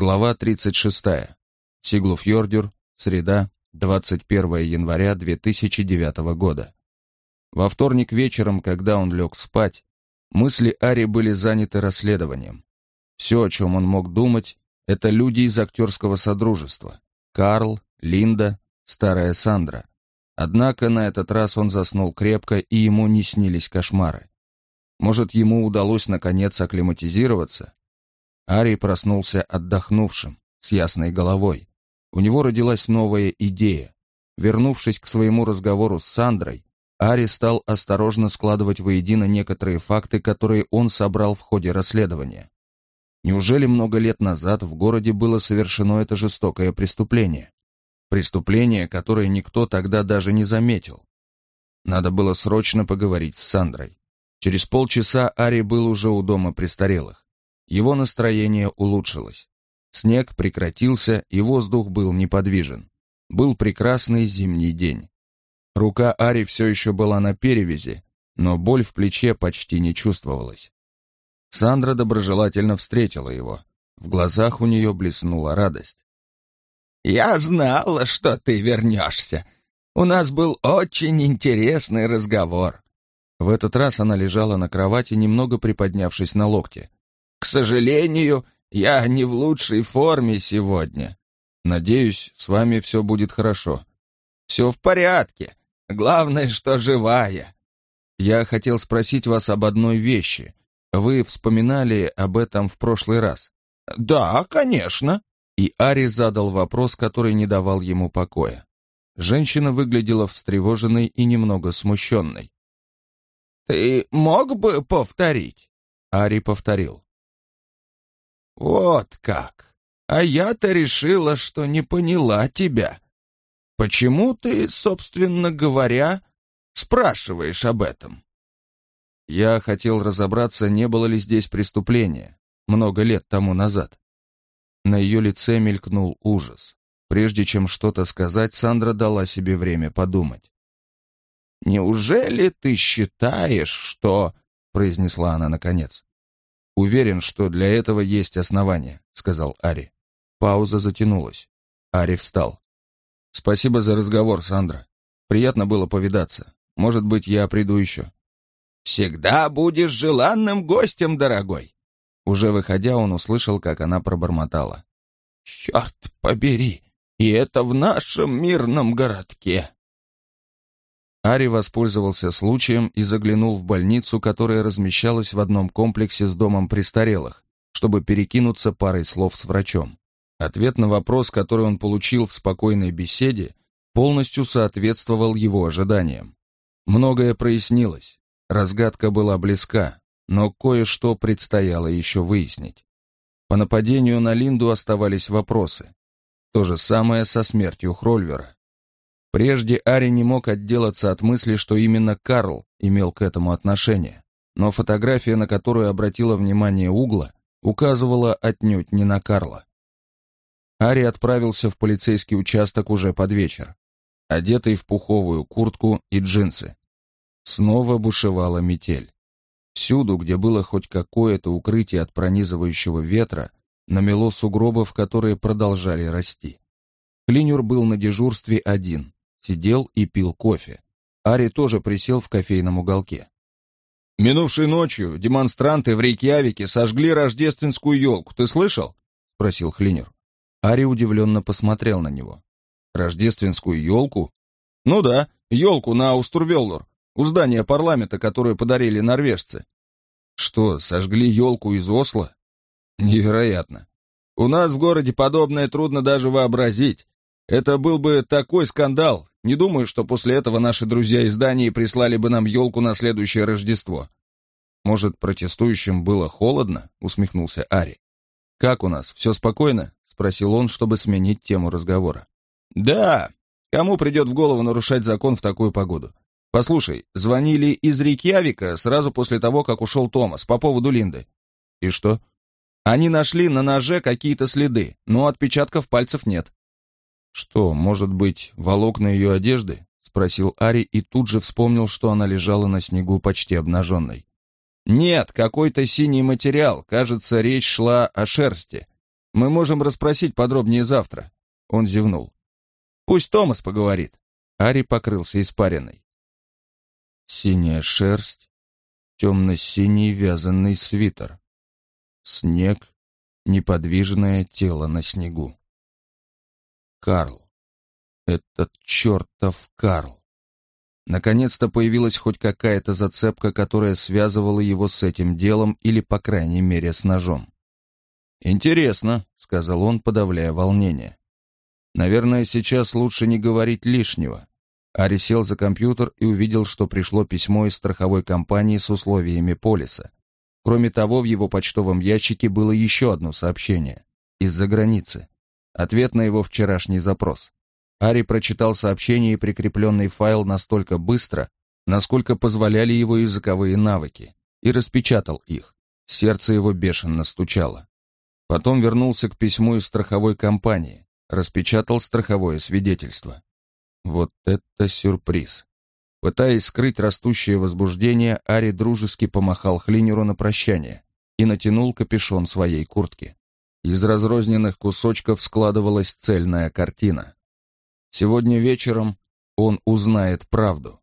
Глава 36. Сиглуфьордюр. Среда, 21 января 2009 года. Во вторник вечером, когда он лег спать, мысли Ари были заняты расследованием. Все, о чем он мог думать, это люди из актерского содружества. Карл, Линда, старая Сандра. Однако на этот раз он заснул крепко, и ему не снились кошмары. Может, ему удалось наконец акклиматизироваться? Ари проснулся отдохнувшим, с ясной головой. У него родилась новая идея. Вернувшись к своему разговору с Сандрой, Ари стал осторожно складывать воедино некоторые факты, которые он собрал в ходе расследования. Неужели много лет назад в городе было совершено это жестокое преступление? Преступление, которое никто тогда даже не заметил. Надо было срочно поговорить с Сандрой. Через полчаса Ари был уже у дома престарелых. Его настроение улучшилось. Снег прекратился, и воздух был неподвижен. Был прекрасный зимний день. Рука Ари все еще была на перевязи, но боль в плече почти не чувствовалась. Сандра доброжелательно встретила его. В глазах у нее блеснула радость. «Я знала, что ты вернешься. У нас был очень интересный разговор». В этот раз она лежала на кровати, немного приподнявшись на локте. К сожалению, я не в лучшей форме сегодня. Надеюсь, с вами все будет хорошо. Все в порядке. Главное, что живая. Я хотел спросить вас об одной вещи. Вы вспоминали об этом в прошлый раз? Да, конечно. И Ари задал вопрос, который не давал ему покоя. Женщина выглядела встревоженной и немного смущенной. «Ты мог бы повторить?» Ари повторил. «Вот как! А я-то решила, что не поняла тебя. Почему ты, собственно говоря, спрашиваешь об этом?» Я хотел разобраться, не было ли здесь преступления, много лет тому назад. На ее лице мелькнул ужас. Прежде чем что-то сказать, Сандра дала себе время подумать. «Неужели ты считаешь, что...» — произнесла она наконец. «Уверен, что для этого есть основания», — сказал Ари. Пауза затянулась. Ари встал. «Спасибо за разговор, Сандра. Приятно было повидаться. Может быть, я приду еще». «Всегда будешь желанным гостем, дорогой!» Уже выходя, он услышал, как она пробормотала. «Черт побери! И это в нашем мирном городке!» Ари воспользовался случаем и заглянул в больницу, которая размещалась в одном комплексе с домом престарелых, чтобы перекинуться парой слов с врачом. Ответ на вопрос, который он получил в спокойной беседе, полностью соответствовал его ожиданиям. Многое прояснилось, разгадка была близка, но кое-что предстояло еще выяснить. По нападению на Линду оставались вопросы. То же самое со смертью Хрольвера. Прежде Ари не мог отделаться от мысли, что именно Карл имел к этому отношение, но фотография, на которую обратила внимание Угла, указывала отнюдь не на Карла. Ари отправился в полицейский участок уже под вечер, одетый в пуховую куртку и джинсы. Снова бушевала метель. Всюду, где было хоть какое-то укрытие от пронизывающего ветра, намело сугробов, которые продолжали расти. Клинер был на дежурстве один, сидел и пил кофе. Ари тоже присел в кофейном уголке. «Минувшей ночью демонстранты в Рейкьявике сожгли рождественскую елку, ты слышал?» — спросил Хлинер. Ари удивленно посмотрел на него. «Рождественскую елку?» «Ну да, елку на Устурвеллур, у здания парламента, которую подарили норвежцы». «Что, сожгли елку из Осло?» «Невероятно. У нас в городе подобное трудно даже вообразить. Это был бы такой скандал. Не думаю, что после этого наши друзья из Дании прислали бы нам елку на следующее Рождество. Может, протестующим было холодно? Усмехнулся Ари. Как у нас, все спокойно? Спросил он, чтобы сменить тему разговора. Да. Кому придет в голову нарушать закон в такую погоду? Послушай, звонили из Рикьявика сразу после того, как ушел Томас, по поводу Линды. И что? Они нашли на ноже какие-то следы, но отпечатков пальцев нет. «Что, может быть, волокна ее одежды?» — спросил Ари и тут же вспомнил, что она лежала на снегу почти обнаженной. «Нет, какой-то синий материал. Кажется, речь шла о шерсти. Мы можем расспросить подробнее завтра. Он зевнул. Пусть Томас поговорит. Ари покрылся испариной. Синяя шерсть, темно-синий вязаный свитер. Снег, неподвижное тело на снегу. Карл. Этот чертов Карл. Наконец-то появилась хоть какая-то зацепка, которая связывала его с этим делом или, по крайней мере, с ножом. «Интересно», — сказал он, подавляя волнение. «Наверное, сейчас лучше не говорить лишнего». Ари сел за компьютер и увидел, что пришло письмо из страховой компании с условиями полиса. Кроме того, в его почтовом ящике было еще одно сообщение. Из-за границы. Ответ на его вчерашний запрос. Ари прочитал сообщение и прикрепленный файл настолько быстро, насколько позволяли его языковые навыки, и распечатал их. Сердце его бешено стучало. Потом вернулся к письму из страховой компании, распечатал страховое свидетельство. Вот это сюрприз. Пытаясь скрыть растущее возбуждение, Ари дружески помахал Хлинеру на прощание и натянул капюшон своей куртки. Из разрозненных кусочков складывалась цельная картина. Сегодня вечером он узнает правду.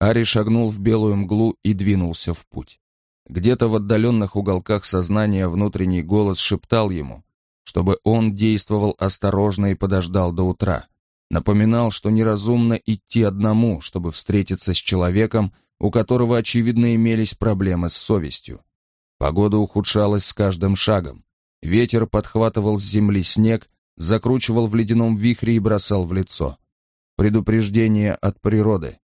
Ари шагнул в белую мглу и двинулся в путь. Где-то в отдаленных уголках сознания внутренний голос шептал ему, чтобы он действовал осторожно и подождал до утра. Напоминал, что неразумно идти одному, чтобы встретиться с человеком, у которого, очевидно, имелись проблемы с совестью. Погода ухудшалась с каждым шагом. Ветер подхватывал с земли снег, закручивал в ледяном вихре и бросал в лицо. Предупреждение от природы.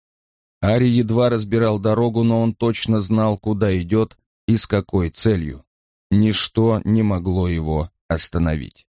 Ари едва разбирал дорогу, но он точно знал, куда идет и с какой целью. Ничто не могло его остановить.